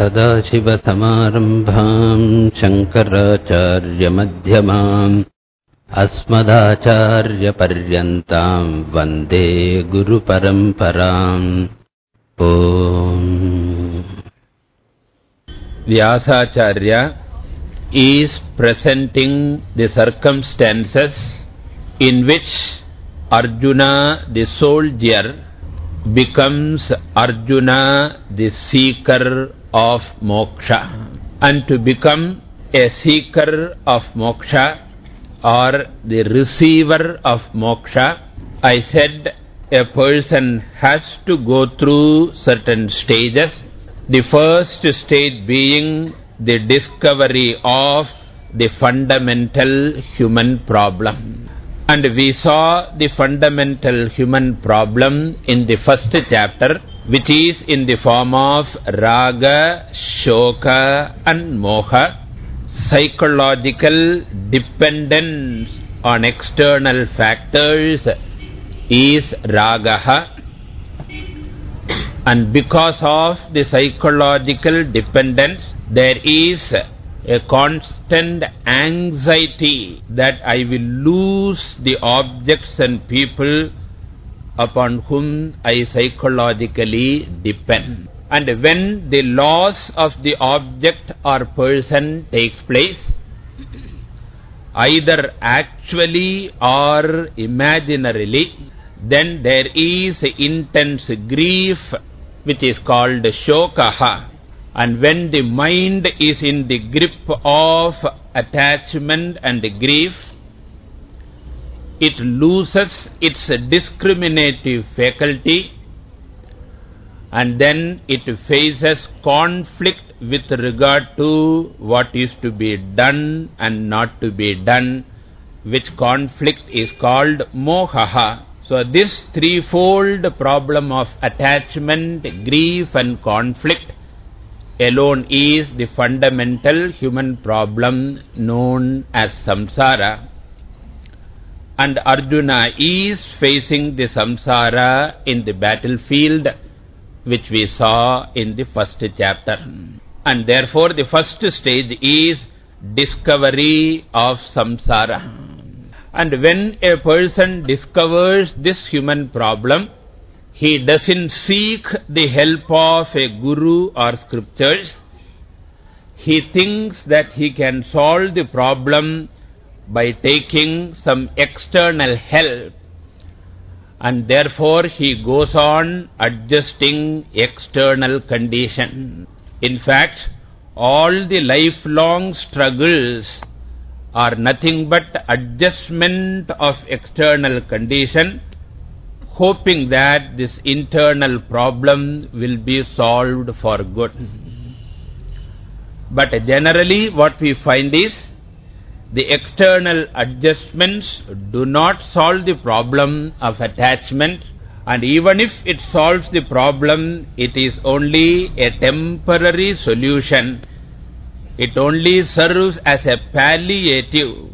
सदाशिवसमारम्भाम् शङ्कराचार्यमध्यमाम् अस्मदाचार्यपर्यन्ताम् वंदे गुरुपरम्पराम् ॐ Vyasacharya is presenting the circumstances in which Arjuna the soldier becomes Arjuna the seeker of moksha. And to become a seeker of moksha or the receiver of moksha, I said a person has to go through certain stages. The first stage being the discovery of the fundamental human problem. And we saw the fundamental human problem in the first chapter, which is in the form of raga, shoka and moha, psychological dependence on external factors is ragaha. And because of the psychological dependence, there is a constant anxiety that I will lose the objects and people upon whom I psychologically depend. And when the loss of the object or person takes place, either actually or imaginarily, then there is intense grief which is called shokaha. And when the mind is in the grip of attachment and grief, it loses its discriminative faculty and then it faces conflict with regard to what is to be done and not to be done, which conflict is called mohaha. So this threefold problem of attachment, grief and conflict alone is the fundamental human problem known as samsara. And Arjuna is facing the samsara in the battlefield which we saw in the first chapter. And therefore the first stage is discovery of samsara. And when a person discovers this human problem, he doesn't seek the help of a guru or scriptures. He thinks that he can solve the problem by taking some external help. And therefore he goes on adjusting external condition. In fact, all the lifelong struggles are nothing but adjustment of external condition hoping that this internal problem will be solved for good. But generally what we find is the external adjustments do not solve the problem of attachment and even if it solves the problem, it is only a temporary solution. It only serves as a palliative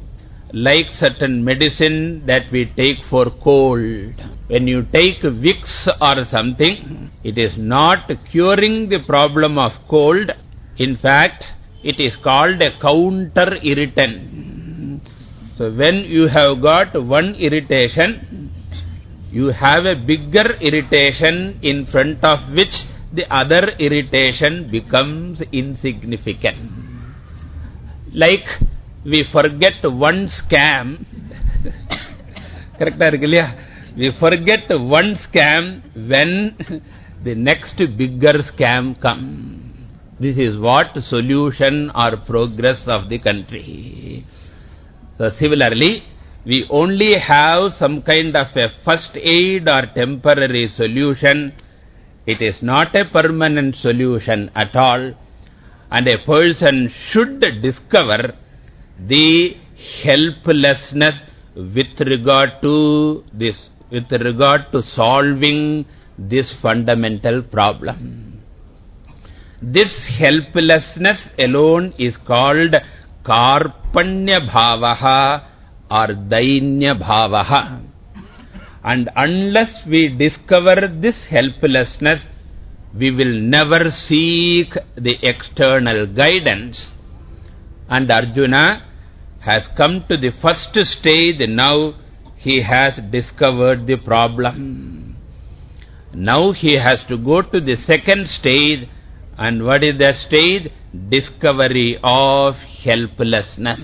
like certain medicine that we take for cold. When you take Vicks or something, it is not curing the problem of cold. In fact, it is called a counter irritant. So when you have got one irritation, you have a bigger irritation in front of which the other irritation becomes insignificant. Like we forget one scam. Correct, We forget one scam when the next bigger scam comes. This is what solution or progress of the country. So similarly, we only have some kind of a first aid or temporary solution. It is not a permanent solution at all. And a person should discover the helplessness with regard to this, with regard to solving this fundamental problem. This helplessness alone is called karpanya bhavaha or dainya bhavaha. And unless we discover this helplessness, we will never seek the external guidance. And Arjuna has come to the first stage, now he has discovered the problem. Hmm. Now he has to go to the second stage, and what is that stage? Discovery of helplessness.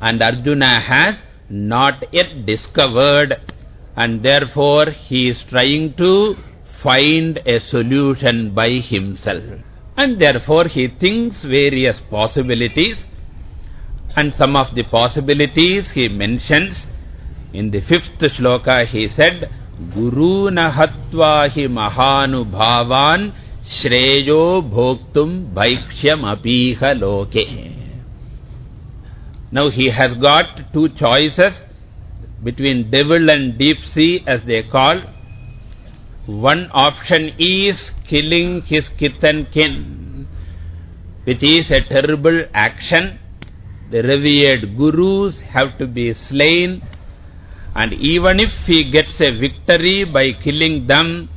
And Arjuna has not yet discovered, and therefore he is trying to find a solution by himself. And therefore he thinks various possibilities. And some of the possibilities he mentions in the fifth shloka he said, Guru nahatvahi mahanu bhavan bhoktum bhaikshyam apiha loke. Now he has got two choices between devil and deep sea as they call. One option is killing his kith and kin, which is a terrible action. The revered gurus have to be slain, and even if he gets a victory by killing them,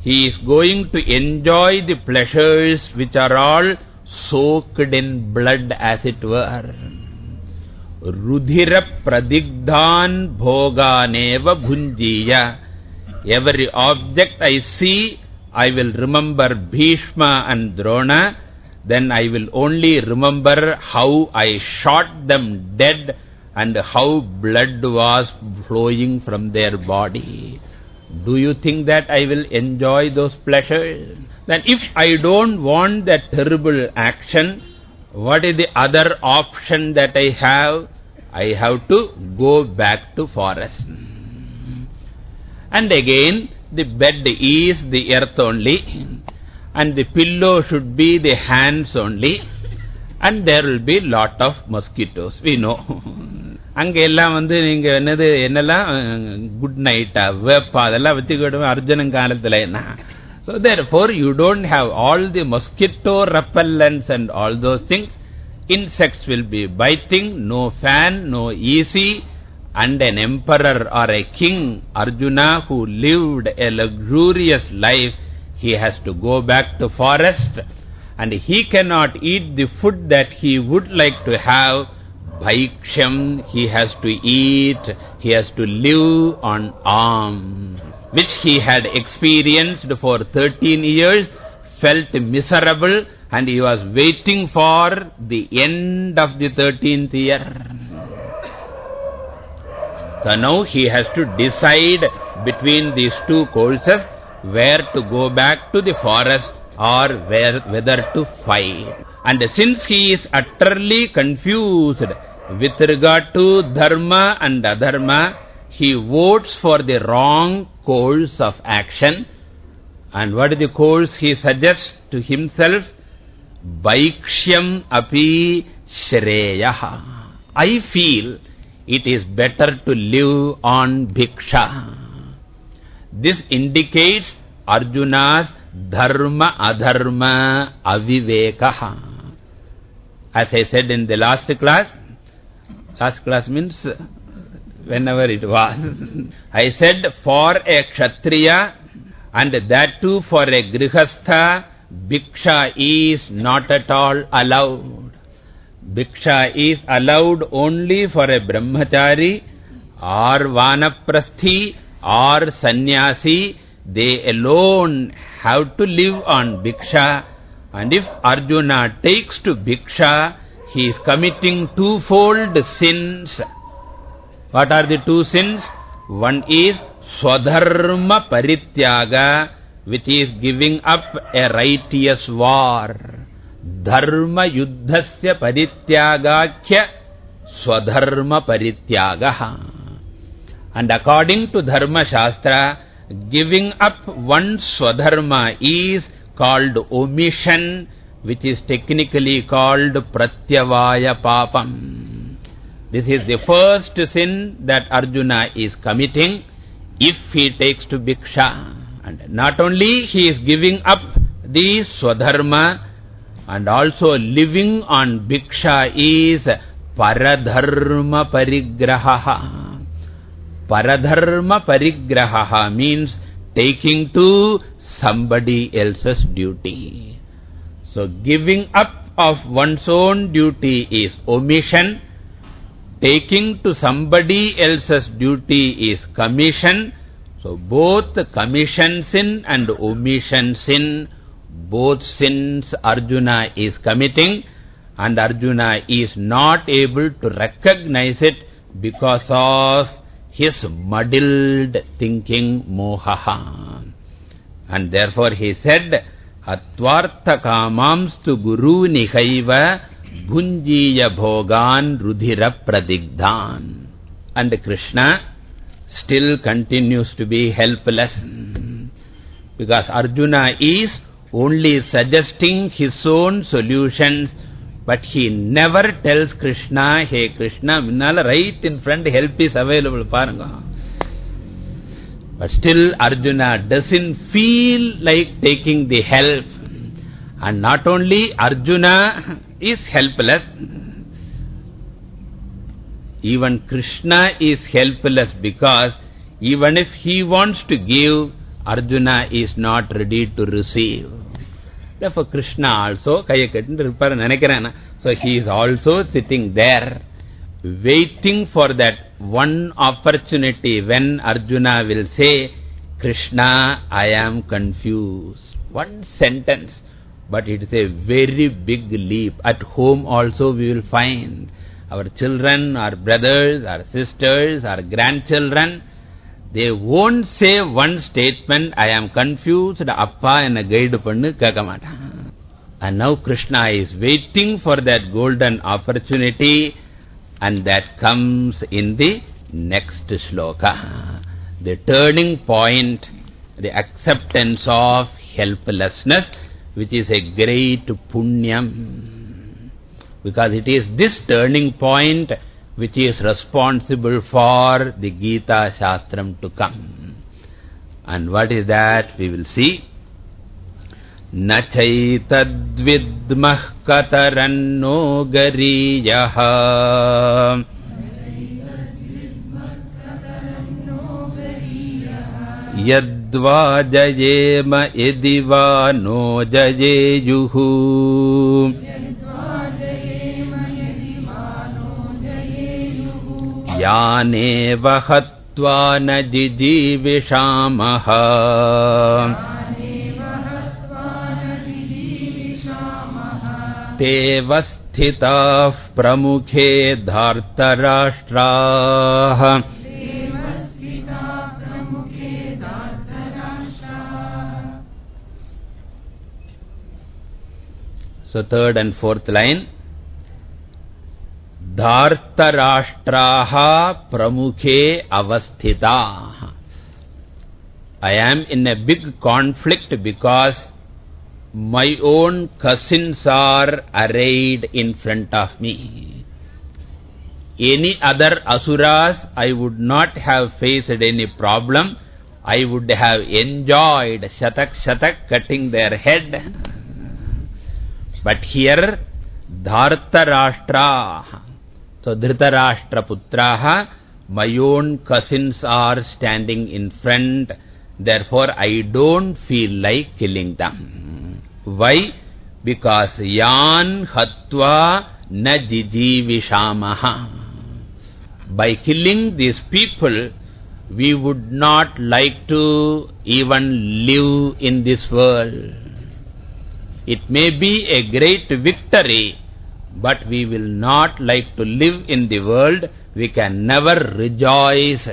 he is going to enjoy the pleasures which are all soaked in blood as it were. Rudhira pradigdhan bhoganeva bhunjiya Every object I see, I will remember Bhishma and Drona. Then I will only remember how I shot them dead and how blood was flowing from their body. Do you think that I will enjoy those pleasures? Then if I don't want that terrible action, what is the other option that I have? I have to go back to forest. And again, the bed is the earth only. And the pillow should be the hands only. And there will be lot of mosquitoes. We know. அங்க எல்லாம் வந்து நீங்க என்னது என்னெல்லாம் good நைட்டா vapour அதெல்லாம் வச்சுக்கிடுவேன் அர்ஜுனன் காலத்துல என்ன So therefore you don't have all the mosquito repellents and all those things. Insects will be biting, no fan, no easy and an emperor or a king, Arjuna, who lived a luxurious life, he has to go back to forest and he cannot eat the food that he would like to have. Bhaiksham, he has to eat, he has to live on alms, which he had experienced for 13 years, felt miserable and he was waiting for the end of the 13th year. So now he has to decide between these two courses where to go back to the forest or where, whether to fight. And since he is utterly confused with regard to dharma and adharma, he votes for the wrong course of action. And what is the course he suggests to himself? Bhaikshyam api shreyaha. I feel it is better to live on bhiksha. This indicates Arjuna's dharma adharma avivekaha. As I said in the last class, last class means whenever it was. I said for a kshatriya and that too for a grihastha, bhiksha is not at all allowed. Bhiksha is allowed only for a brahmachari or vanaprasthi or sannyasi. They alone have to live on bhiksha. And if Arjuna takes to bhiksha, he is committing twofold sins. What are the two sins? One is swadharma parityaga, which is giving up a righteous war. dharma yuddhasya parityagakya swadharma parityagaha. And according to Dharma Shastra, giving up one's swadharma is called omission, which is technically called pratyavaya papam. This is the first sin that Arjuna is committing if he takes to bhiksha. And not only he is giving up the swadharma, and also living on bhiksha is paradharma parigraha. Paradharma parigraha means taking to somebody else's duty. So giving up of one's own duty is omission. Taking to somebody else's duty is commission. So both commission sin and omission sin, both sins Arjuna is committing and Arjuna is not able to recognize it because of his muddled thinking mohaha. And therefore he said, अत्वार्थकामांस्तु गुरु निखैव भुञ्जीय भोगान् रुधिर प्रदिग्धान् and Krishna still continues to be helpless because Arjuna is only suggesting his own solution but he never tells Krishna hey Krishna minnal right in front help is available, paarunga. But still Arjuna doesn't feel like taking the help. And not only Arjuna is helpless, even Krishna is helpless because even if he wants to give, Arjuna is not ready to receive. Therefore, Krishna also, so he is also sitting there, waiting for that one opportunity when Arjuna will say, Krishna, I am confused. One sentence, but it is a very big leap. At home also we will find our children, our brothers, our sisters, our grandchildren, they won't say one statement, I am confused, appa and a guide pannu kakamata. And now Krishna is waiting for that golden opportunity and that comes in the next shloka. The turning point, the acceptance of helplessness, which is a great punyam. Because it is this turning point which is responsible for the Gita Shastram to come. And what is that? We will see. न चैतद्विद्मः कतरन्नो गरीयः। यद्वा जयेम यदि वा no जयेयुः। यानेव हत्वा न जिजीविषामः देव स्थिताः प्रमुखे धार्तराष्ट्राः। So third and fourth line धार्तराष्ट्राः प्रमुखे अवस्थिताः। I am in a big conflict because my own cousins are arrayed in front of me. Any other asuras, I would not have faced any problem. I would have enjoyed shatak shatak cutting their head. But here, Dhartarashtra, so Dhritarashtra Putraha, my own cousins are standing in front. Therefore, I don't feel like killing them. Why? Because yan hatva na jijivishamaha. By killing these people, we would not like to even live in this world. It may be a great victory, but we will not like to live in the world. We can never rejoice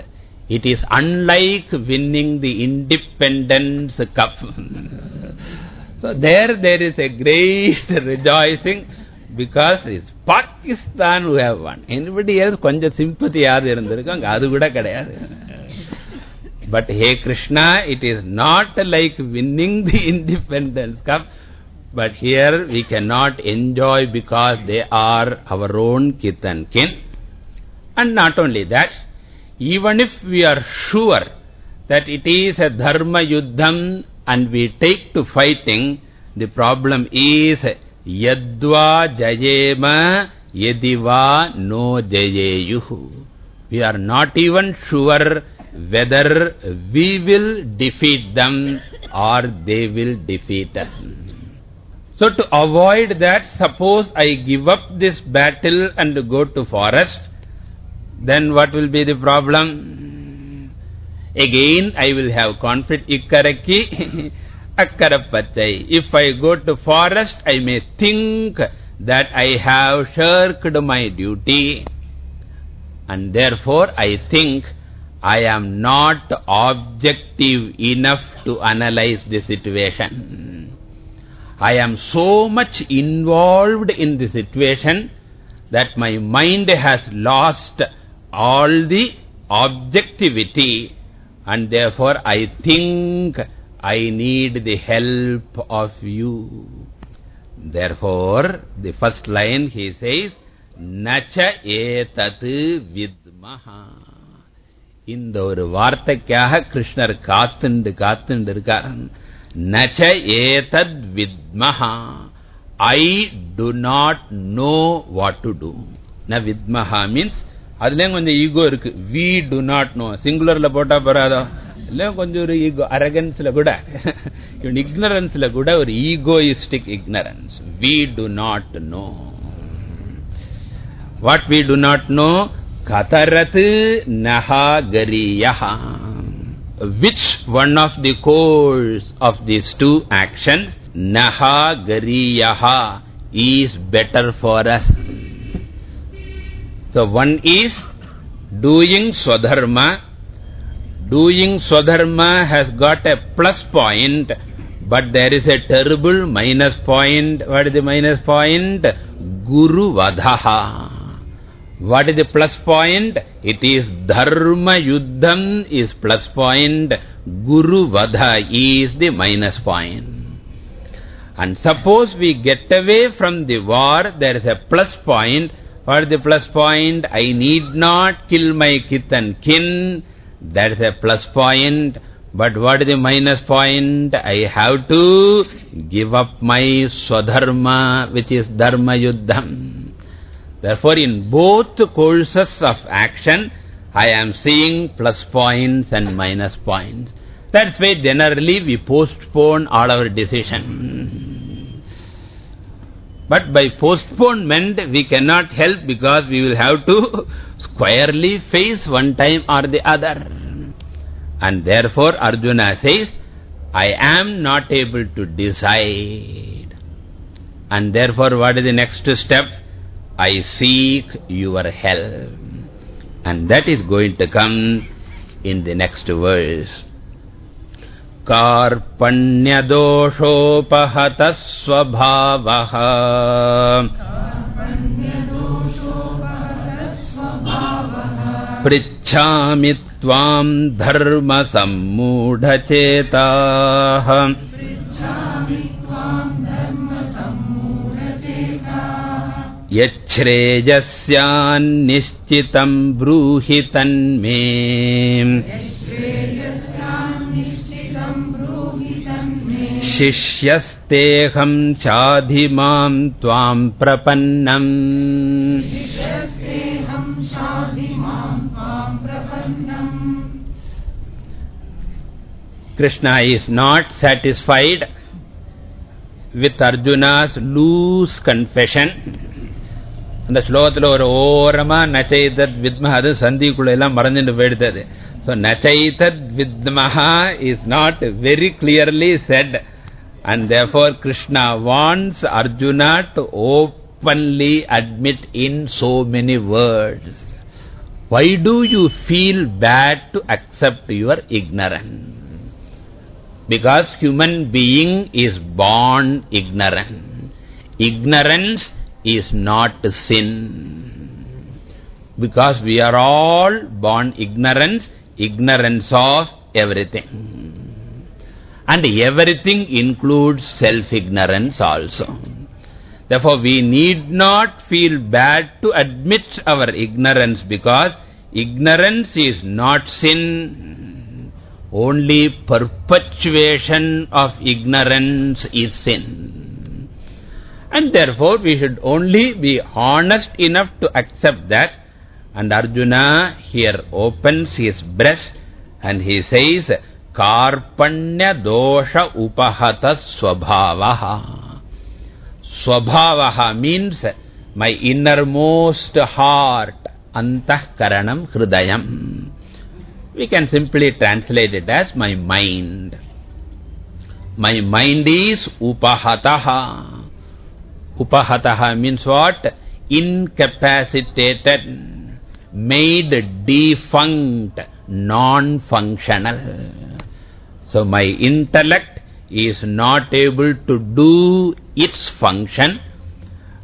it is unlike winning the Independence Cup. So there, there is a great rejoicing because it's Pakistan who have won. Anybody else, konja sympathy yaadu irundirukanga, adu. But hey Krishna, it is not like winning the Independence Cup, but here we cannot enjoy because they are our own kith and kin. And not only that, even if we are sure that it is a dharma yuddham and we take to fighting, the problem is yadva jayema yadiva no jayeyuhu. We are not even sure whether we will defeat them or they will defeat us. So to avoid that, suppose I give up this battle and go to forest, then what will be the problem? Again, I will have conflict. Ikkaraki. If I go to forest, I may think that I have shirked my duty. And therefore, I think I am not objective enough to analyze the situation. I am so much involved in the situation that my mind has lost all the objectivity and therefore I think I need the help of you. Therefore, the first line he says, Nacha etat vidmaha. இந்த ஒரு வார்த்தைக்காக கிருஷ்ணர் காத்துண்டு காத்துண்டு இருக்கார் நச்ச ஏதத் வித்மஹா ஐ to not know what to two ந வித்மஹா means அதுலயும் கொஞ்சம் ஈகோ இருக்கு. வி டு நாட் நோ சிங்குலர்ல போட்டா போறாதோ? இல்ல கொஞ்சம் ஒரு ஈகோ அரகன்ஸ்ல கூட. இவன் இக்னரன்ஸ்ல கூட ஒரு egoistic ignorance we do not know what we do not know கதரத்து நகாகரியா Which one of the course of these two actions, Nahagariyaha, is better for us? So one is doing Swadharma. Doing Swadharma has got a plus point, but there is a terrible minus point. What is the minus point? Guru Vadaha. What is the plus point? It is Dharma Yuddham is plus point. Guru Vadha is the minus point. And suppose we get away from the war, there is a plus point. Is the plus point? I need not kill my kith and kin. That is a plus point. But what is the minus point? I have to give up my swadharma, which is Dharma Yuddham. Therefore, in both courses of action, I am seeing plus points and minus points. That's why generally we postpone all our decision. But by postponement, we cannot help because we will have to squarely face one time or the other. And therefore, Arjuna says, I am not able to decide. And therefore, what is the next step? I seek your help. And that is going to come in the next verse. कार्पण्यदोषोपहतः स्वभावः। पृच्छामि त्वाम् धर्मसम्मूढचेताः। यच्छ्रेयस्यान्निश्चितम् ब्रूहि तन्मे शिष्यस्तेऽहम् चाधिमाम् त्वाम् प्रपन्नम् Krishna is not satisfied with Arjuna's loose confession. அந்த ஸ்லோகத்தில் ஒரு ஓரமா நச்சைதத் வித்மஹ அது சந்திக்குள்ள எல்லாம் மறைஞ்சுட்டு போயிடுத்தது so நச்சைதத் வித்மஹா is not very clearly said And therefore Krishna wants Arjuna to openly admit in so many words. Why do you feel bad to accept your ignorance? Because human being is born ignorant. Ignorance is not sin. Because we are all born ignorance, ignorance of everything. And everything includes self-ignorance also. Therefore, we need not feel bad to admit our ignorance because ignorance is not sin. Only perpetuation of ignorance is sin. And therefore, we should only be honest enough to accept that. And Arjuna here opens his breast and he says, कार्पण्य दोष उपहत स्वभावः। स्वभावः means my inner most heart अंतःकरणं हृदयम्। We can simply translate it as my mind my mind is उपहतः। उपहतः means what incapacitated, made defunct non functional So my intellect is not able to do its function.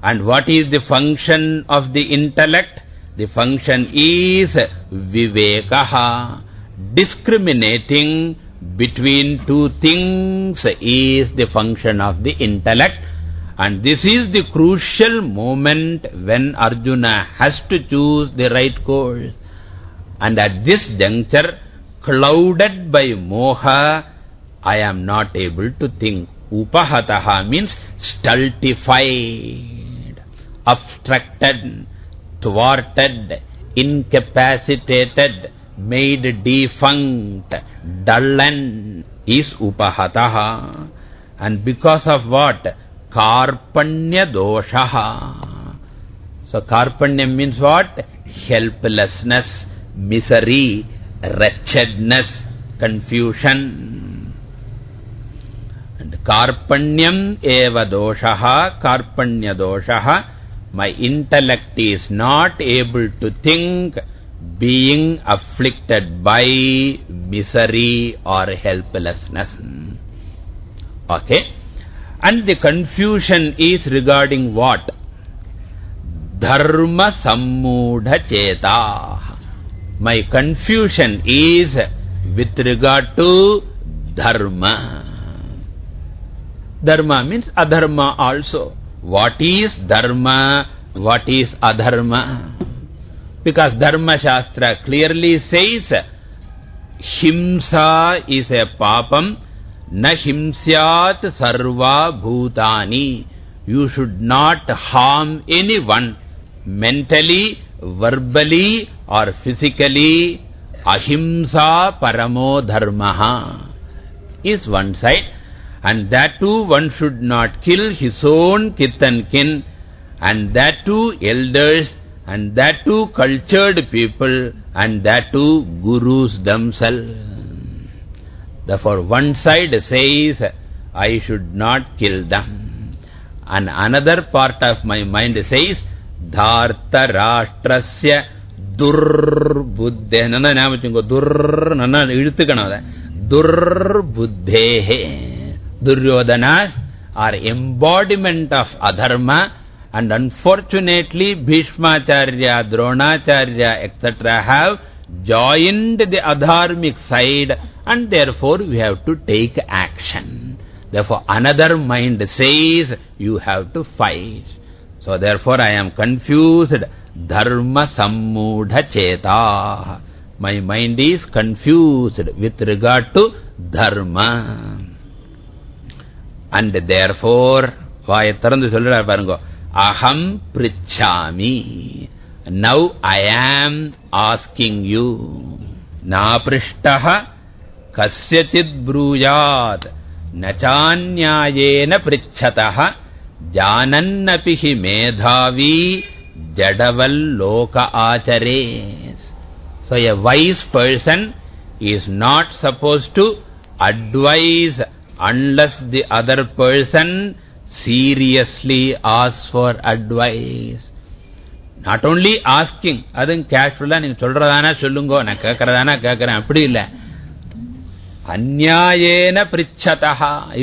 And what is the function of the intellect? The function is vivekaha. Discriminating between two things is the function of the intellect. And this is the crucial moment when Arjuna has to choose the right course. And at this juncture, clouded by moha, I am not able to think. Upahataha means stultified, obstructed, thwarted, incapacitated, made defunct, dullen is upahataha. And because of what? Karpanya doshaha. So karpanya means what? Helplessness, misery, wretchedness, confusion. And karpanyam eva doshaha, karpanya doshaha. My intellect is not able to think being afflicted by misery or helplessness. Okay? And the confusion is regarding what? Dharma sammudha cheta. My confusion is with regard to dharma. Dharma means adharma also. What is dharma? What is adharma? Because Dharma Shastra clearly says, Himsa is a papam, na himsyat sarva bhutani. You should not harm anyone mentally, verbally or physically. Ahimsa paramo dharmaha is one side. And that too one should not kill his own kith and kin. And that too elders and that too cultured people, and that too gurus themselves. Therefore, one side says, I should not kill them. And another part of my mind says, Dharta Rashtrasya Durbuddhe. Nana Namachingo, Dur, Nana Idutukana. Durbuddhehe. Duryodhanas are embodiment of adharma and unfortunately, Bhishmacharya, Dronacharya, etc. have joined the adharmic side and therefore we have to take action. Therefore, another mind says you have to fight. So therefore, I am confused. Dharma sammudha cheta. My mind is confused with regard to dharma. And therefore, வாயை திறந்து சொல்றார் பாருங்க Aham prichami. Now I am asking you. Na prishtaha kasyachid brujat. Nachanyayena prichataha. Janannapihi medhavi jadaval loka achares. So a wise person is not supposed to advise unless the other person seriously ask for advice. Not only asking, அதுவும் கேஷுவலா நீங்க சொல்றதானா சொல்லுங்க நான் கேட்கறதானா கேட்கறேன் அப்படி இல்ல அந்நியாயேன பிரிச்சதா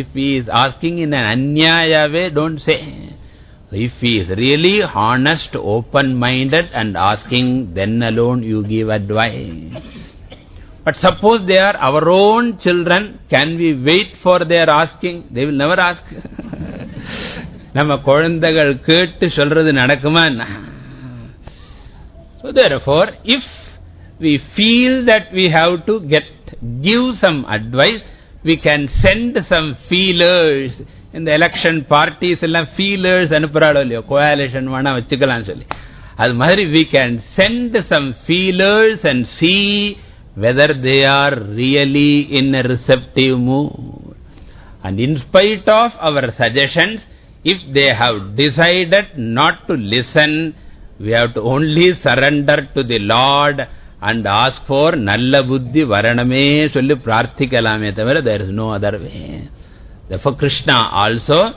if he is asking in an அந்நியாய way don't say if he is really honest open-minded and asking then alone you give advice but suppose they are our own children can we wait for their asking they will never ask நம்ம குழந்தைகள் கேட்டு சொல்றது நடக்குமா So therefore, if we feel that we have to get, give some advice, we can send some feelers. In the election parties, எல்லாம் feelers அனுப்புறாளோ இல்லையோ, coalition வேணா வச்சுக்கலாம் சொல்லி. அது மாதிரி we can send some feelers and see whether they are really in a receptive mood. And in spite of our suggestions, if they have decided not to listen, we have to only surrender to the Lord and ask for Nalla Buddhi Varaname Solli Prarthikalame Tavara. There is no other way. Therefore, Krishna also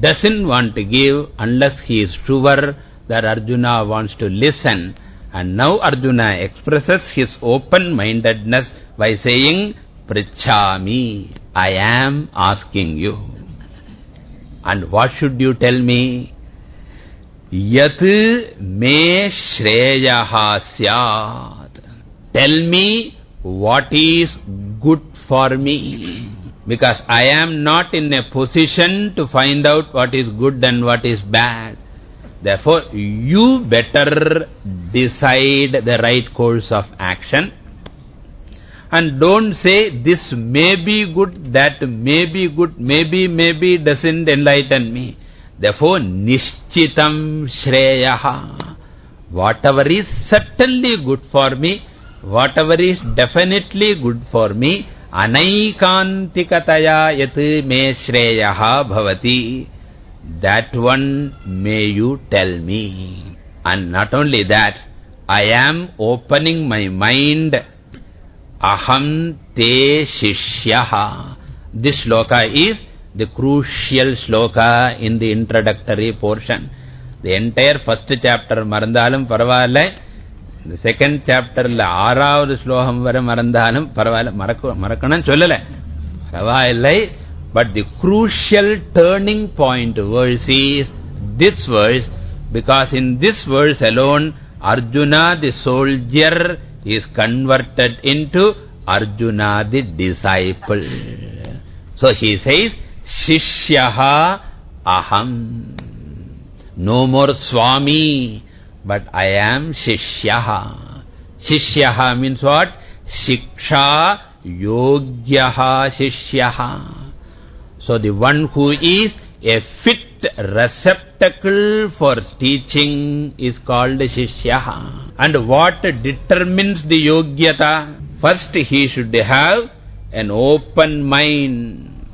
doesn't want to give unless he is sure that Arjuna wants to listen. And now Arjuna expresses his open-mindedness by saying, Prichami, I am asking you. And what should you tell me? Yat me shreyaha syat. Tell me what is good for me. Because I am not in a position to find out what is good and what is bad. Therefore, you better decide the right course of action. And don't say, this may be good, that may be good, maybe, maybe doesn't enlighten me. Therefore, nishchitam shreyaha. Whatever is certainly good for me, whatever is definitely good for me, anaikantikataya yat me shreyaha bhavati. That one may you tell me. And not only that, I am opening my mind. Aham te shishyaha. This sloka is the crucial sloka in the introductory portion. The entire first chapter Marandalam paravalle. The second chapter ஆறாவது ஸ்லோகம் வரை மறந்தாலும் பரவாயில்ல மறக்க மறக்கணும்னு சொல்லல பரவாயில்லை but the crucial turning point verse is this verse because in this verse alone Arjuna the soldier is converted into Arjuna the disciple. So he says, Shishyaha aham. No more Swami, but I am Shishyaha. Shishyaha means what? Shiksha Yogyaha Shishyaha. So the one who is a fit receptacle for teaching is called Shishyaha. And what determines the Yogyata? First he should have an open mind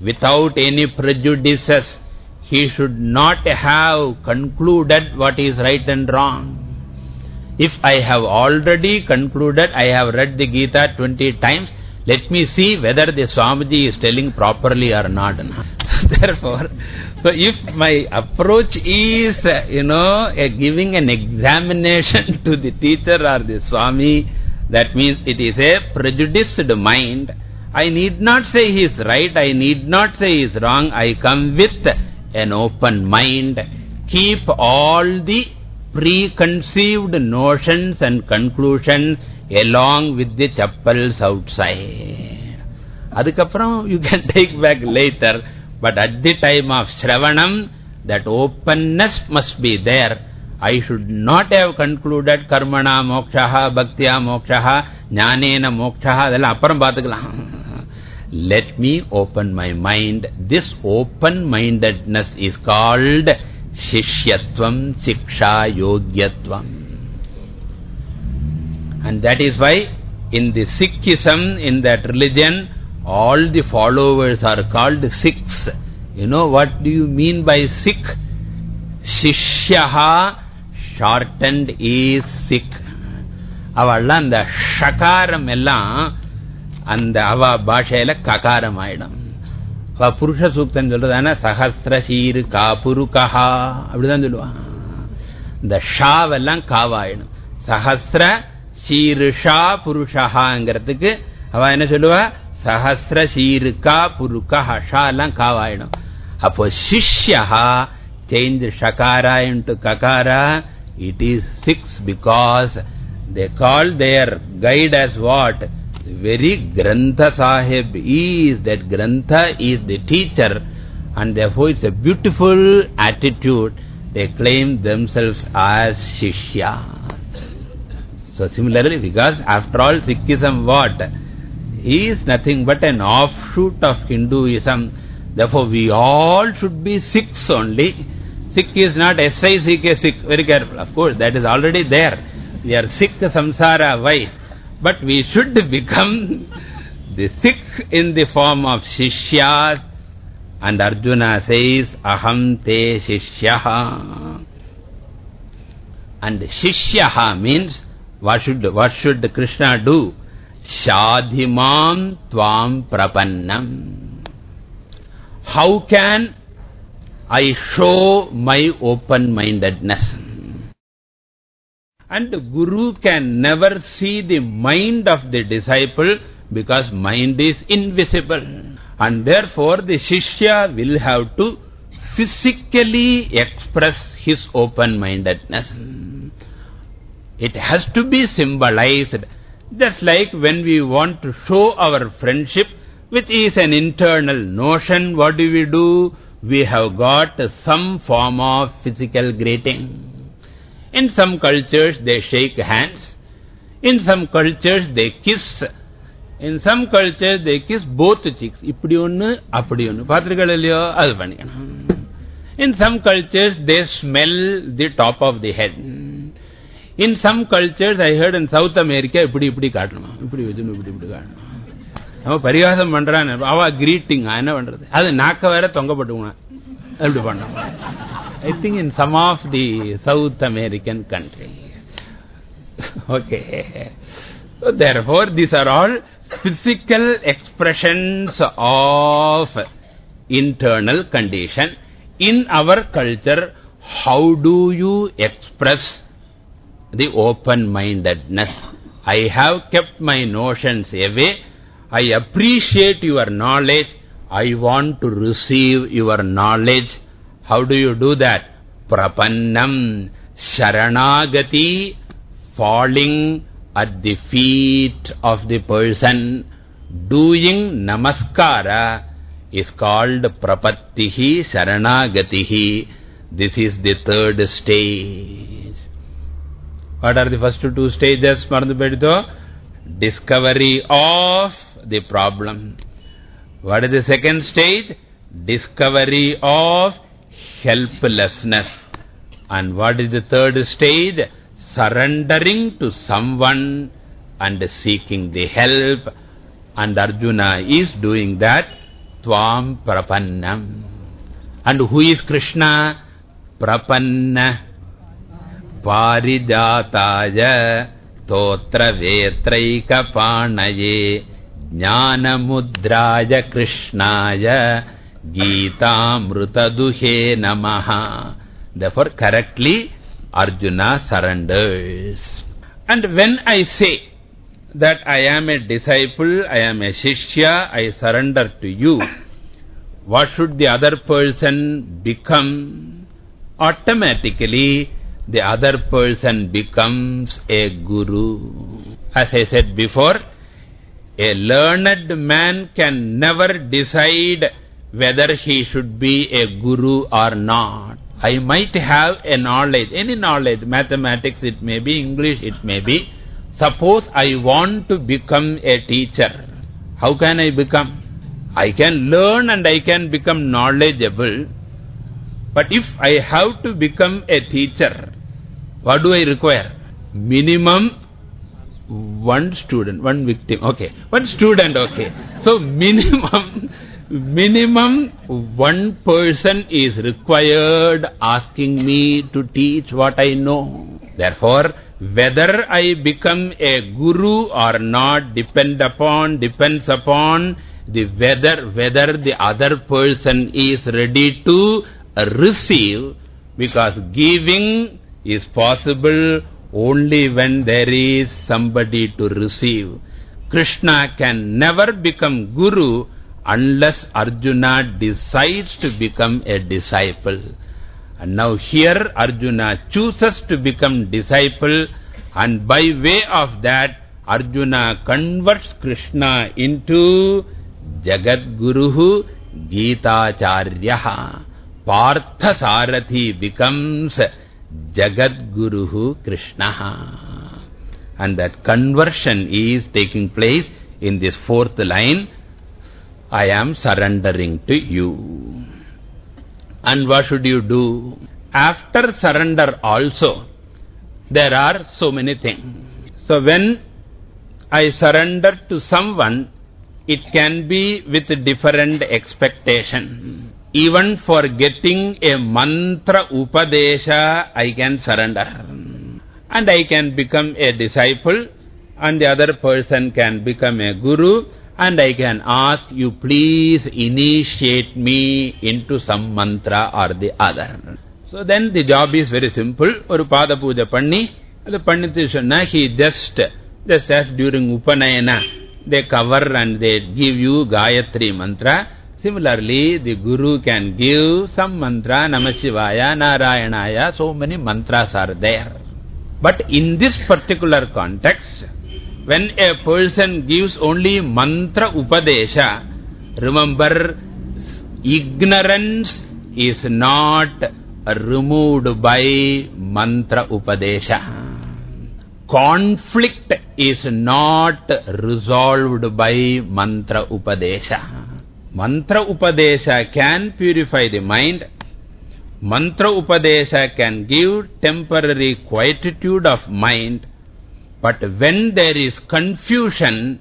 without any prejudices. He should not have concluded what is right and wrong. If I have already concluded, I have read the Gita 20 times, let me see whether the Swamiji is telling properly or not. Therefore, so if my approach is, you know, giving an examination to the teacher or the Swami, that means it is a prejudiced mind. I need not say he is right, I need not say he is wrong. I come with an open mind. Keep all the preconceived notions and conclusions along with the chappals outside. Adhikapram you can take back later, but at the time of Shravanam, that openness must be there. I should not have concluded karmana mokshaha, bhaktya mokshaha, jnanena mokshaha, adala apparam let me open my mind. This open-mindedness is called Shishyatvam Siksha Yogyatvam. And that is why in the Sikhism, in that religion, all the followers are called Sikhs. You know what do you mean by Sikh? Shishyaha shortened is Sikh. Avallan the Shakaram ellam அந்த அவ பாஷையில ககாரம் ஆயிடும் அவ புருஷ சூக்தம் சொல்றதான சஹசிர சீரு காபுரு கஹா. அப்படிதான் சொல்லுவான் இந்த ஷாவெல்லாம் காவாயிடும். சஹசிர சீருஷா புருஷஹாங்கிறதுக்கு அவ என்ன சொல்லுவா? சஹசிர சீருக்கா புருக்கா ஷா எல்லாம் காவாயிடும். அப்போ சிஷ்யா சேஞ்ச் ஷகாரா இன்டு ககாரா. It is six because they call their guide as what? Very grantha sahib is that grantha is the teacher and therefore it's a beautiful attitude they claim themselves as shishya So similarly, because after all Sikhism what? is nothing but an offshoot of Hinduism. Therefore, we all should be Sikhs only. Sikh is not S-I-C-K Sikh. Very careful. Of course, that is already there. We are Sikh samsara. Why? But we should become the Sikh in the form of Shishyas. And Arjuna says, Aham te Shishyaha. And Shishyaha means, what should, what should Krishna do? Shadhimam tvam prapannam. How can I show my open-mindedness? And the Guru can never see the mind of the disciple because mind is invisible. And therefore the Shishya will have to physically express his open-mindedness. It has to be symbolized. Just like when we want to show our friendship, which is an internal notion, what do we do? We have got some form of physical greeting. In some cultures, they shake hands. In some cultures, they kiss. In some cultures, they kiss both cheeks. இப்படி ஒன்னு அப்படி ஒன்னு பார்த்திருக்கல இல்லையோ அது பண்ணிக்கணும் In some cultures, they smell the top of the head. In some cultures, I heard in South America, இப்படி இப்படி காட்டணுமா இப்படி வச்சுன்னு இப்படி இப்படி காட்டணும் நம்ம பரிகாசம் பண்றான் அவ கிரீட்டிங் என்ன பண்றது அது நாக்க வேற தொங்கப்பட்டுக்கணும் எப்படி பண்ணோம் I think in some of the South American country okay therefore these are all physical expressions of internal condition in our culture how do you express the open-mindedness. I have kept my notions away. I appreciate your knowledge. I want to receive your knowledge. How do you do that? Prapannam, Sharanagati, falling at the feet of the person. Doing namaskara is called prapattihi, Sharanagatihi. This is the third stage. What are the first two stages, Marandupedito? Discovery of the problem. What is the second stage? Discovery of helplessness. And what is the third stage? Surrendering to someone and seeking the help. And Arjuna is doing that. Tvam prapannam. And who is Krishna? Prapanna. Parijataya. Totra vetraika panaye. ज्ञानमुद्राय कृष्णाय गीतामृतदुहे नमः Therefore, correctly, Arjuna surrenders. And when I say that I am a disciple, I am a shishya, I surrender to you, what should the other person become? Automatically, the other person becomes a guru. As I said before, a learned man can never decide whether he should be a guru or not. I might have a knowledge, any knowledge, mathematics it may be, English it may be. Suppose I want to become a teacher. How can I become? I can learn and I can become knowledgeable. But if I have to become a teacher, what do I require? Minimum one student, one victim. Okay. One student, okay. So minimum, minimum one person is required asking me to teach what I know. Therefore, whether I become a guru or not depend upon, depends upon the whether, whether the other person is ready to receive because giving is possible only when there is somebody to receive. Krishna can never become guru unless Arjuna decides to become a disciple. And now here Arjuna chooses to become disciple and by way of that Arjuna converts Krishna into Jagat Guruhu Gita Charyaha. Partha Sarathi becomes Jagat Guruhu Krishna. And that conversion is taking place in this fourth line. I am surrendering to you. And what should you do? After surrender also, there are so many things. So when I surrender to someone, it can be with different expectation. Even for getting a mantra upadesha, I can surrender. And I can become a disciple, and the other person can become a guru, and I can ask you, please initiate me into some mantra or the other. So then the job is very simple. Oru pada puja panni, the pannithu sonna, he just, just as during Upanayana, they cover and they give you Gayatri mantra. Similarly, the Guru can give some mantra, Namashivaya, Narayanaya, so many mantras are there. But in this particular context, when a person gives only mantra upadesha, remember, ignorance is not removed by mantra upadesha. Conflict is not resolved by mantra upadesha. Mantra Upadesha can purify the mind. Mantra Upadesha can give temporary quietude of mind. But when there is confusion,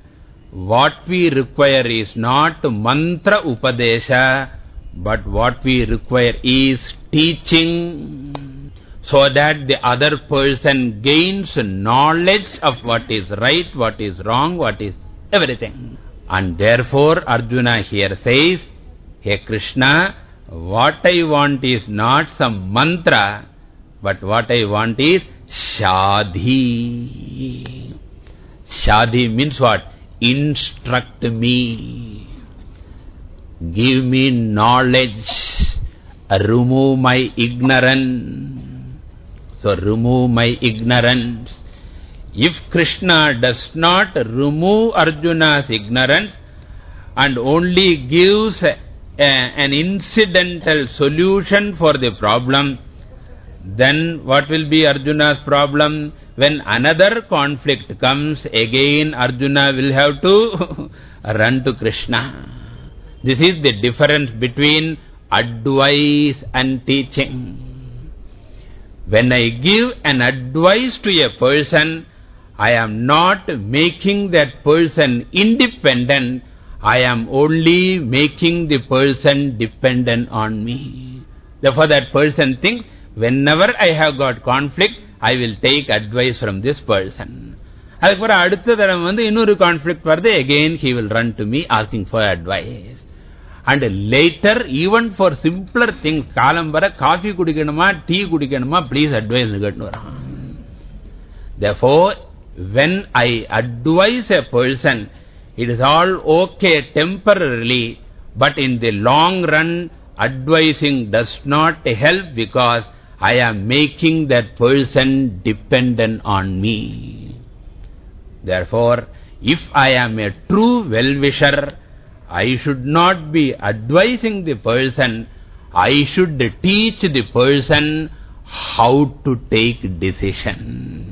what we require is not Mantra Upadesha, but what we require is teaching so that the other person gains knowledge of what is right, what is wrong, what is everything. And therefore Arjuna here says, Hey Krishna, what I want is not some mantra, but what I want is Shadhi. Shadhi means what? Instruct me. Give me knowledge. Remove my ignorance. So remove my ignorance. If Krishna does not remove Arjuna's ignorance and only gives a, an incidental solution for the problem, then what will be Arjuna's problem? When another conflict comes, again Arjuna will have to run to Krishna. This is the difference between advice and teaching. When I give an advice to a person, I am not making that person independent. I am only making the person dependent on me. Therefore, that person thinks, whenever I have got conflict, I will take advice from this person. அதுக்கப்புறம் அடுத்த தரம் வந்து இன்னொரு conflict வருது again he will run to me asking for advice. And later, even for simpler things, காலம் வர coffee குடிக்கணுமா tea குடிக்கணுமா please advise Therefore, when I advise a person, it is all okay temporarily, but in the long run, advising does not help because I am making that person dependent on me. Therefore, if I am a true well-wisher, I should not be advising the person, I should teach the person how to take decision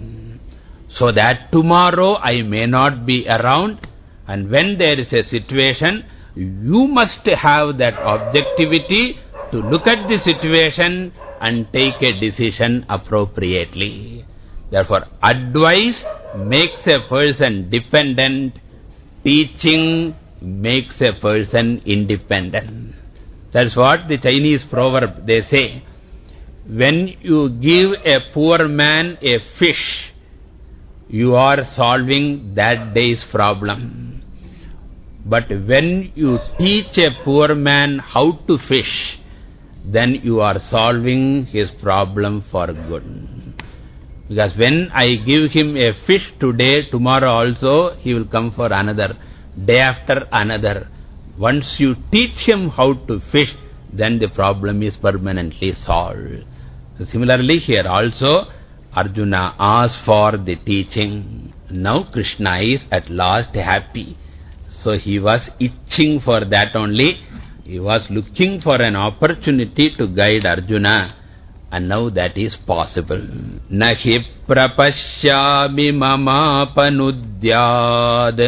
so that tomorrow I may not be around and when there is a situation, you must have that objectivity to look at the situation and take a decision appropriately. Therefore, advice makes a person dependent, teaching makes a person independent. That's what the Chinese proverb, they say. When you give a poor man a fish, you are solving that day's problem. But when you teach a poor man how to fish, then you are solving his problem for good. Because when I give him a fish today, tomorrow also, he will come for another, day after another. Once you teach him how to fish, then the problem is permanently solved. So similarly, here also, Arjuna asked for the teaching. Now Krishna is at last happy. So he was itching for that only. He was looking for an opportunity to guide Arjuna. And now that is possible. Nahi prapashyami mamapanudyad.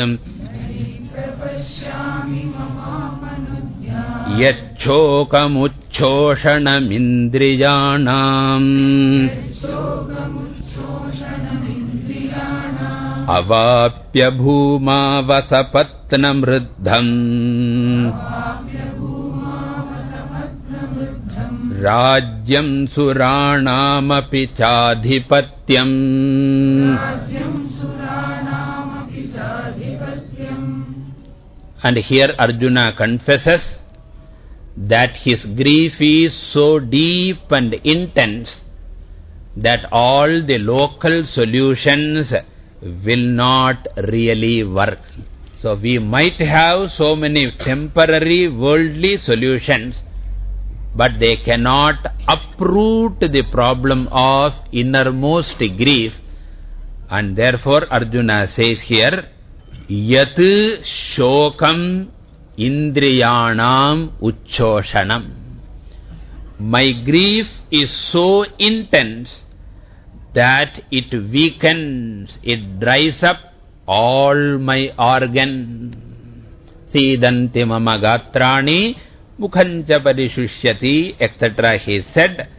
यच्छोकमुच्छोषणमिन्द्रियाणाम्। vasapatnam riddham राज्यम् सुराणामपि चाधिपत्यम्। And here Arjuna confesses that his grief is so deep and intense that all the local solutions will not really work. So we might have so many temporary worldly solutions, but they cannot uproot the problem of innermost grief. And therefore Arjuna says here, Yat shokam indriyanam uchoshanam. My grief is so intense that it weakens, it dries up all my organs. Sidanti mama gatrani mukhancha parishusyati, etc. he said.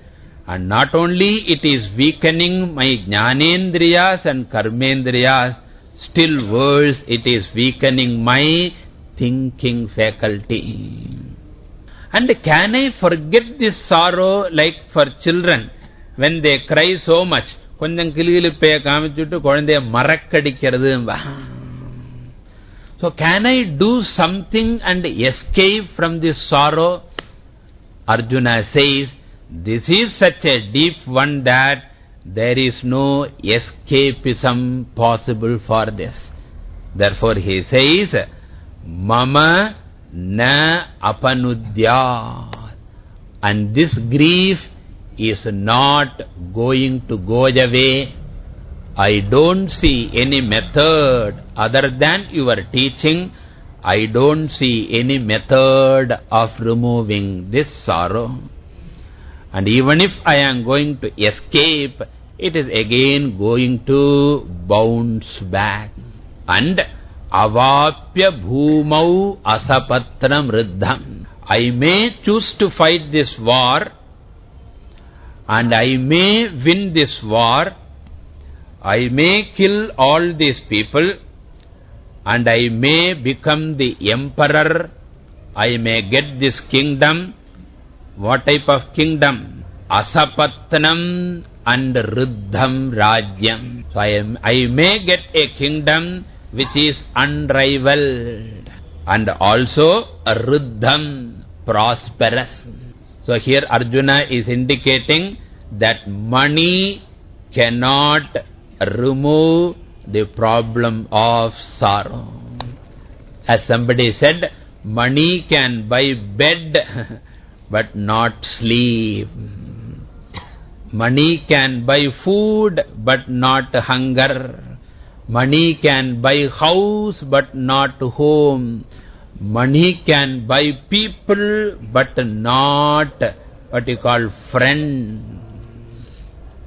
And not only it is weakening my jnanendriyas and karmendriyas, Still worse, it is weakening my thinking faculty. And can I forget this sorrow like for children when they cry so much? கொஞ்சம் கிளிகிளிப்பைய காமிச்சுட்டு குழந்தைய மறக்கடிக்கிறது So can I do something and escape from this sorrow? Arjuna says, this is such a deep one that there is no escapism possible for this. Therefore he says, Mama na apanudya. And this grief is not going to go away. I don't see any method other than your teaching. I don't see any method of removing this sorrow. And even if I am going to escape, it is again going to bounce back. And avapya bhumau asapatnam riddham. I may choose to fight this war and I may win this war. I may kill all these people and I may become the emperor. I may get this kingdom. What type of kingdom? Asapatnam and Riddham Rajyam. So I, am, I may get a kingdom which is unrivaled and also a Riddham, prosperous. So here Arjuna is indicating that money cannot remove the problem of sorrow. As somebody said, money can buy bed but not sleep. Money can buy food, but not hunger. Money can buy house, but not home. Money can buy people, but not what you call friend.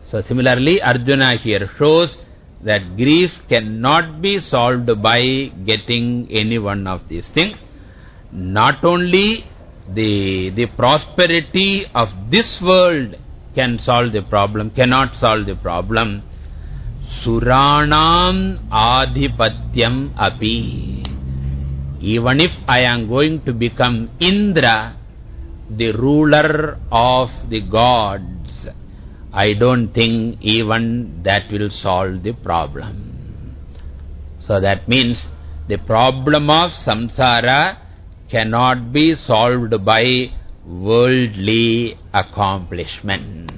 So similarly, Arjuna here shows that grief cannot be solved by getting any one of these things. Not only the, the prosperity of this world can solve the problem, cannot solve the problem. Suranam adhipatyam api. Even if I am going to become Indra, the ruler of the gods, I don't think even that will solve the problem. So that means the problem of samsara cannot be solved by worldly accomplishment.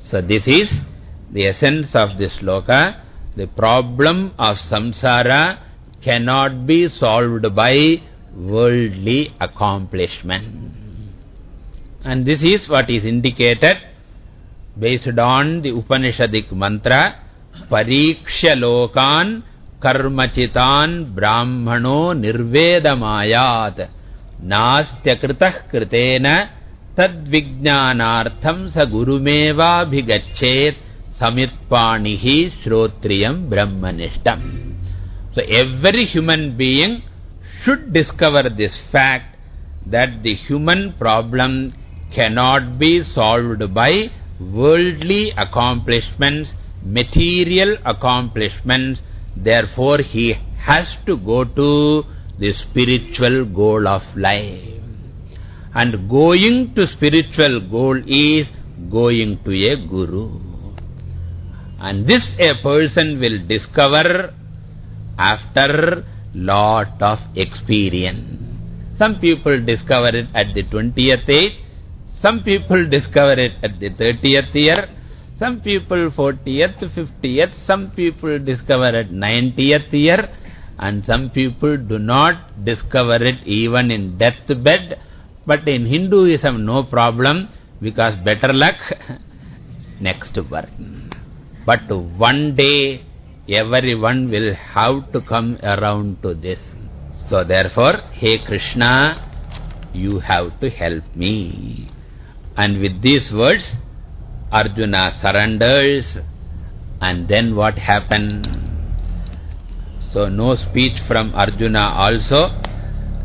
So this is the essence of this loka, the problem of samsara cannot be solved by worldly accomplishment. And this is what is indicated based on the Upanishadic mantra, Pariksha lokan karmachitan brahmano nirvedamayat nastyakritah kritena tadvijnanartham sa gurumevabhigachet samirpanihi srotriyam brahmanishtam. So every human being should discover this fact that the human problem cannot be solved by worldly accomplishments, material accomplishments. Therefore, he has to go to the spiritual goal of life. And going to spiritual goal is going to a guru. And this a person will discover after lot of experience. Some people discover it at the 20th age, some people discover it at the 30th year, some people 40th, 50th, some people discover at 90th year, and some people do not discover it even in deathbed. But in Hinduism, no problem, because better luck, next birth. But one day, everyone will have to come around to this. So therefore, Hey Krishna, you have to help me. And with these words, Arjuna surrenders. And then what happened? So no speech from Arjuna also,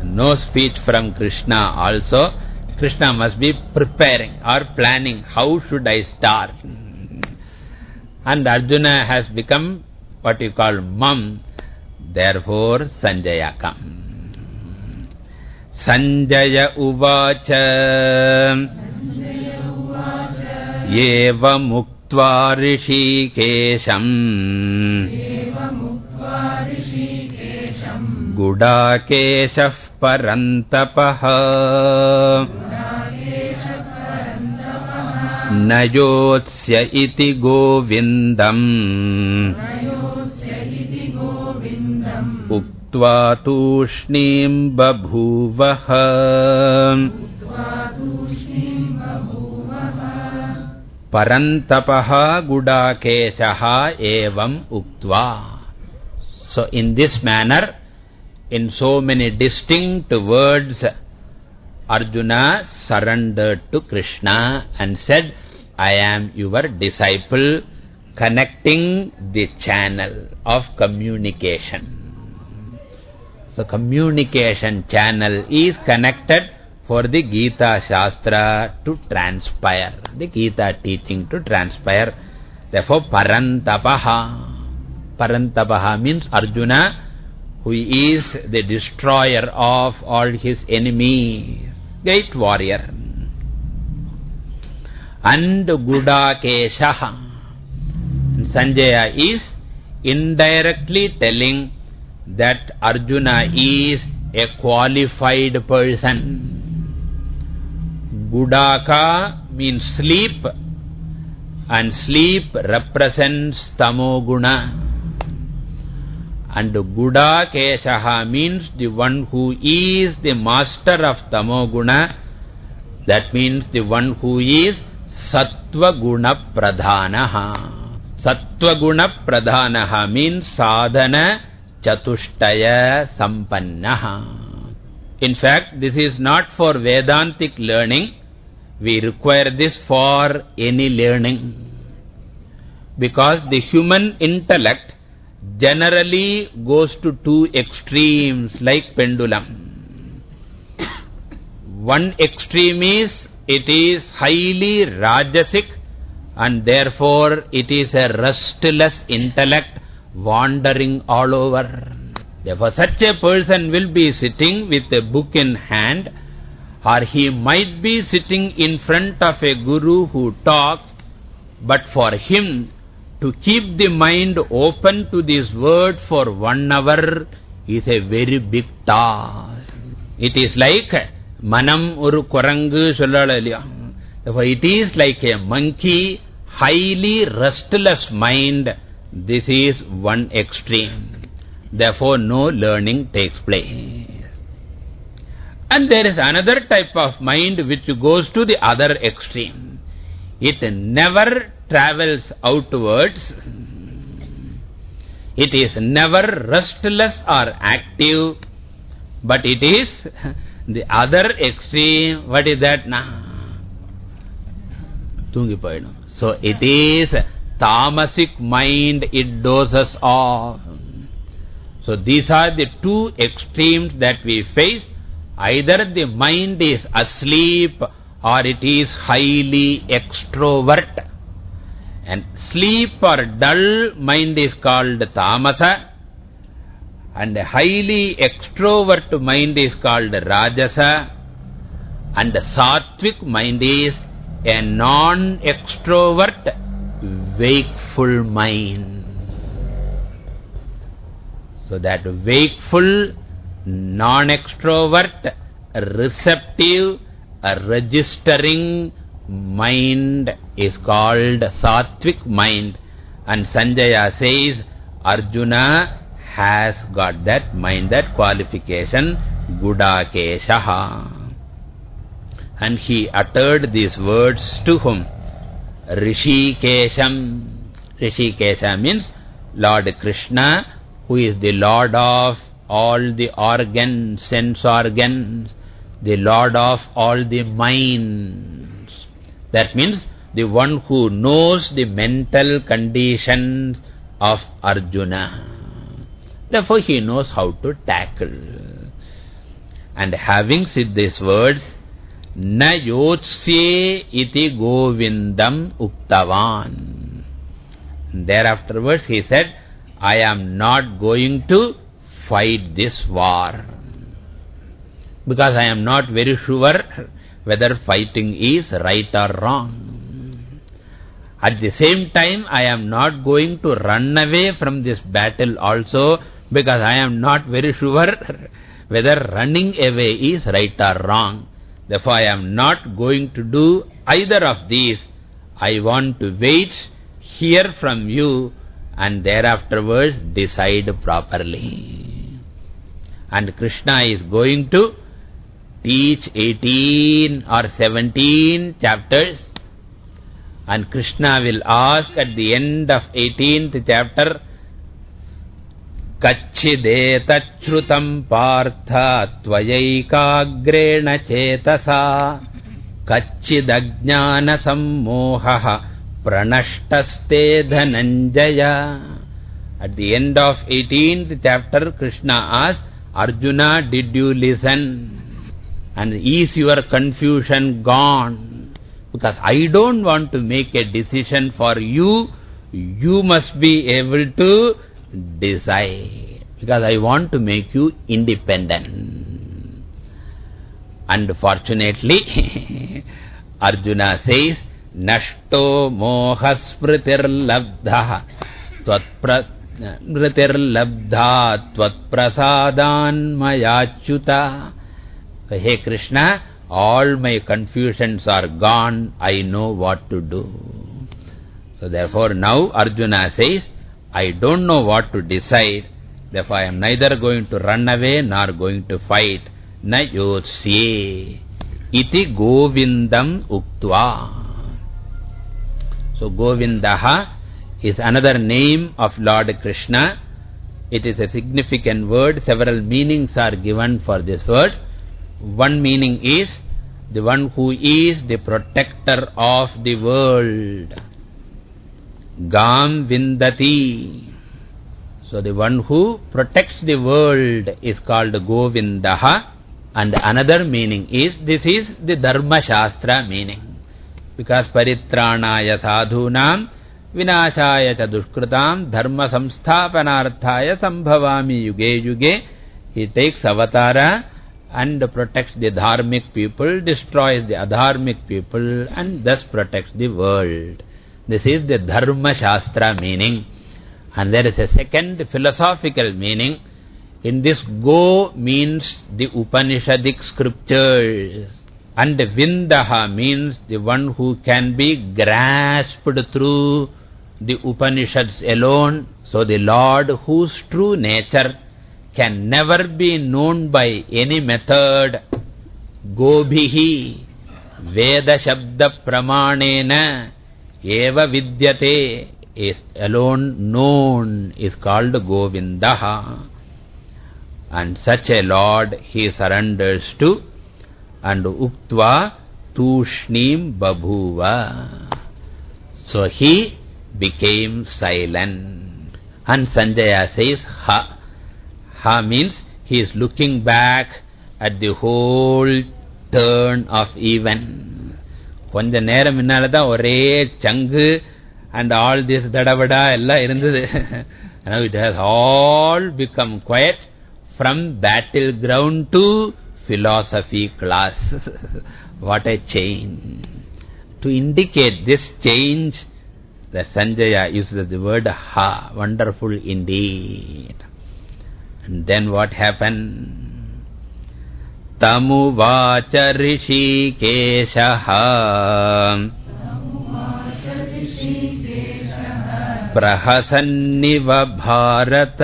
no speech from Krishna also. Krishna must be preparing or planning, how should I start? And Arjuna has become what you call mum. Therefore, Sanjaya come. Sanjaya uvacha एवमुक्त्वा ऋषिकेशम् गुडाकेशः परन्तपः न योत्स्य इति गोविन्दम् उक्त्वा तूष्णीम् बभूवः gudakeshaha evam uktva. So in this manner, in so many distinct words, Arjuna surrendered to Krishna and said, I am your disciple, connecting the channel of communication. So communication channel is connected for the Gita Shastra to transpire, the Gita teaching to transpire. Therefore, Parantapaha. Parantapaha means Arjuna, who is the destroyer of all his enemies, great warrior. And Gudakeshaha. Sanjaya is indirectly telling that Arjuna is a qualified person. Gudaka means sleep and sleep represents tamoguna. And Guda Keshaha means the one who is the master of tamoguna. That means the one who is सत्वगुण प्रधान सत्वगुण प्रधान mean साधन चतुष्ट संपन्न। In fact this is not for Vedantic learning we require this for any learning because the human intellect generally goes to to extremes like pendulum one extreme is it is highly rajasic and therefore it is a restless intellect wandering all over. Therefore such a person will be sitting with a book in hand or he might be sitting in front of a guru who talks, but for him to keep the mind open to this word for one hour is a very big task. It is like manam uru korangu sollalaliya. Therefore it is like a monkey, highly restless mind. This is one extreme. Therefore no learning takes place. And there is another type of mind which goes to the other extreme. It never travels outwards. It is never restless or active, but it is the other extreme. What is that? Na? So it is tamasic mind, it doses off. So these are the two extremes that we face. Either the mind is asleep or it is highly extrovert. And sleep or dull mind is called tamasa And a highly extrovert mind is called Rajasa. And the Sattvic mind is a non-extrovert, wakeful mind. So that wakeful, non-extrovert, receptive, registering mind is called Sattvic mind. And Sanjaya says, Arjuna has got that mind, that qualification, Gudakeshaha. And he uttered these words to whom? Rishikesham. Rishikesha means Lord Krishna, who is the Lord of all the organs, sense organs, the Lord of all the minds. That means the one who knows the mental conditions of Arjuna. Therefore, he knows how to tackle. And having said these words, Na yotsye iti govindam uktavan. Thereafterwards he said, I am not going to fight this war. Because I am not very sure whether fighting is right or wrong. At the same time, I am not going to run away from this battle also because I am not very sure whether running away is right or wrong. Therefore, I am not going to do either of these. I want to wait, hear from you, and thereafterwards decide properly. And Krishna is going to teach 18 or 17 chapters. And Krishna will ask at the end of 18th chapter, कच्चिदेतच्छ्रुतम् पार्थ त्वयैकाग्रेण चेतसा कच्चिदज्ञानसम्मोहः प्रणष्टस्ते Dhananjay At the end of 18th chapter, Krishna asked, Arjuna, did you listen? And is your confusion gone? Because I don't want to make a decision for you. You must be able to decide. Because I want to make you independent. Unfortunately, Arjuna says, Nashto mohaspritir labdha Nritir labdha tvatprasadan mayachyuta. Hey Krishna, all my confusions are gone. I know what to do. So therefore now Arjuna says, I don't know what to decide. Therefore, I am neither going to run away nor going to fight. Na yotsye iti govindam uktva. So, Govindaha is another name of Lord Krishna. It is a significant word. Several meanings are given for this word. One meaning is the one who is the protector of the world. Gam Vindati. So the one who protects the world is called Govindaha. And another meaning is, this is the Dharma Shastra meaning. Because Paritranaya Sadhunam Vinashaya Chadushkritam Dharma Samsthapanarthaya Sambhavami Yuge Yuge. He takes avatara and protects the dharmic people, destroys the adharmic people and thus protects the world. This is the Dharma Shastra meaning. And there is a second philosophical meaning. In this go means the Upanishadic scriptures. And Vindaha means the one who can be grasped through the Upanishads alone. So the Lord whose true nature can never be known by any method. Gobhihi Veda Shabda Pramanena Eva vidyate is alone known is called Govindaha. And such a Lord he surrenders to and Uktva Tushnim Babhuva. So he became silent. And Sanjaya says Ha. Ha means he is looking back at the whole turn of events. கொஞ்ச நேரம் முன்னால தான் ஒரே சங்கு and all this தடவடா எல்லாம் இருந்தது Now it has all become quiet from battleground to philosophy class. what a change. To indicate this change, the Sanjaya uses the word ha, wonderful indeed. And then what happened? तमुवाच ऋषिकेशः। प्रहसन्निव भारत।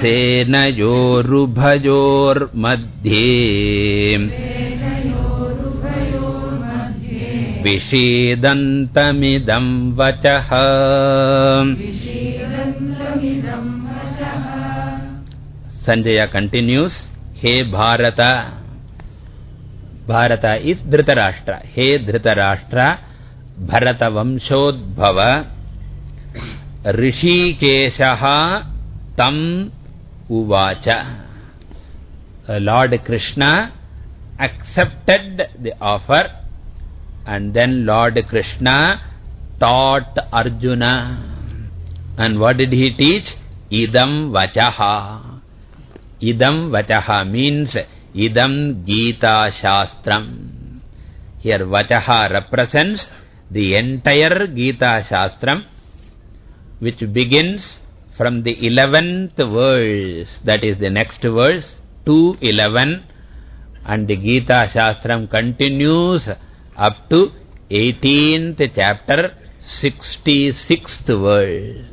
सेनयोरुभयोर्मध्ये। विषीदन्तमिदम् वचः Sanjaya continues, He Bharata. Bharata is Dhritarashtra. He Dhritarashtra, Bharata Vamshodbhava, Rishikeshaha Tam Uvacha. Lord Krishna accepted the offer and then Lord Krishna taught Arjuna. And what did he teach? Idam Vachaha. Idam Vachaha means Idam Gita Shastram. Here Vachaha represents the entire Gita Shastram which begins from the 11th verse, that is the next verse, 2.11 and the Gita Shastram continues up to 18th chapter, 66th verse.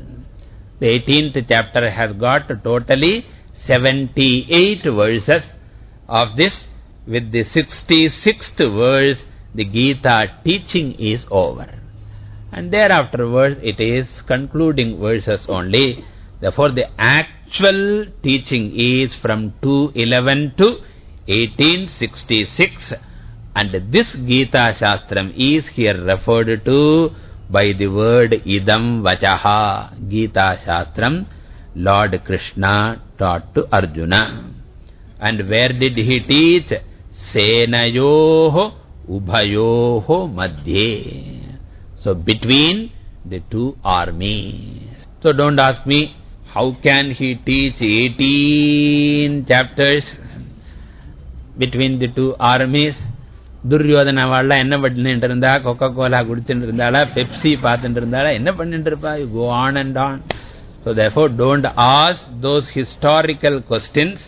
The 18th chapter has got totally 78 verses of this. With the 66th verse, the Gita teaching is over. And thereafterwards, it is concluding verses only. Therefore, the actual teaching is from 211 to 1866. And this Gita Shastram is here referred to by the word Idam Vachaha. Gita Shastram, Lord Krishna taught to Arjuna. And where did he teach? Senayoho Ubhayoho Madhye. So between the two armies. So don't ask me, how can he teach 18 chapters between the two armies? Duryodhana வாழ என்ன பண்ணிட்டு இருந்தா Coca Cola குடிச்சுட்டு இருந்தாளா Pepsi பார்த்துட்டு இருந்தாளா என்ன பண்ணிட்டு இருப்பா you go on and on so therefore don't ask those historical questions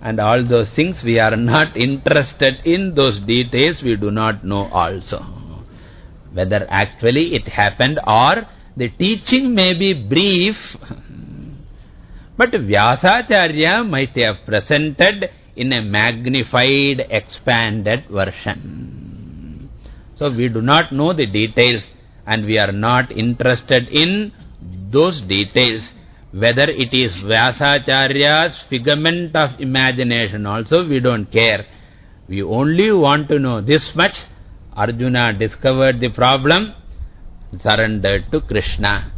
and all those things. We are not interested in those details. We do not know also. Whether actually it happened or the teaching may be brief. But Vyasacharya might have presented in a magnified, expanded version. So we do not know the details and we are not interested in those details, whether it is Vyasacharya's figment of imagination also, we don't care. We only want to know this much. Arjuna discovered the problem, surrendered to Krishna.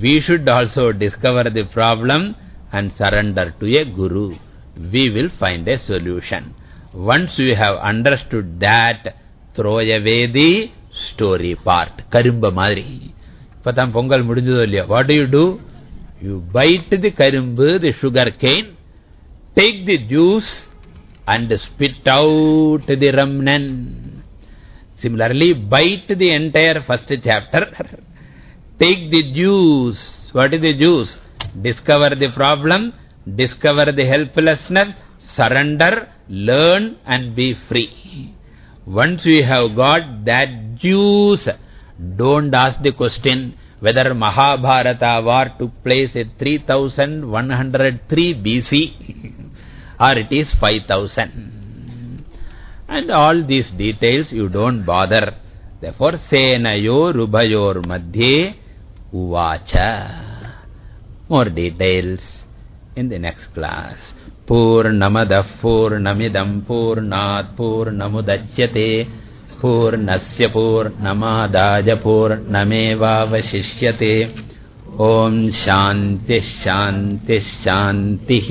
We should also discover the problem and surrender to a guru. We will find a solution. Once we have understood that, throw away the story part. Karimba Madri. இப்பதான் பொங்கல் முடிஞ்சதோ இல்லையா what to you do you bite the karumbu the sugar cane take the juice and split out the ரம்னன் Similarly, bite the entire first chapter. Take the juice. What is the juice? Discover the problem, discover the helplessness, surrender, learn and be free. Once we have got that juice, don't ask the question whether Mahabharata war took place at 3103 BC or it is 5000. And all these details you don't bother. Therefore, Senayor Rubayor Madhye Uvacha. More details in the next class. Purnamadav Purnamidam Purnat Purnamudachyate पूर्णस्य पूर्णमादाय पूर्णमेवावशिष्यते ॐ शान्तिः शान्तिः शान्तिः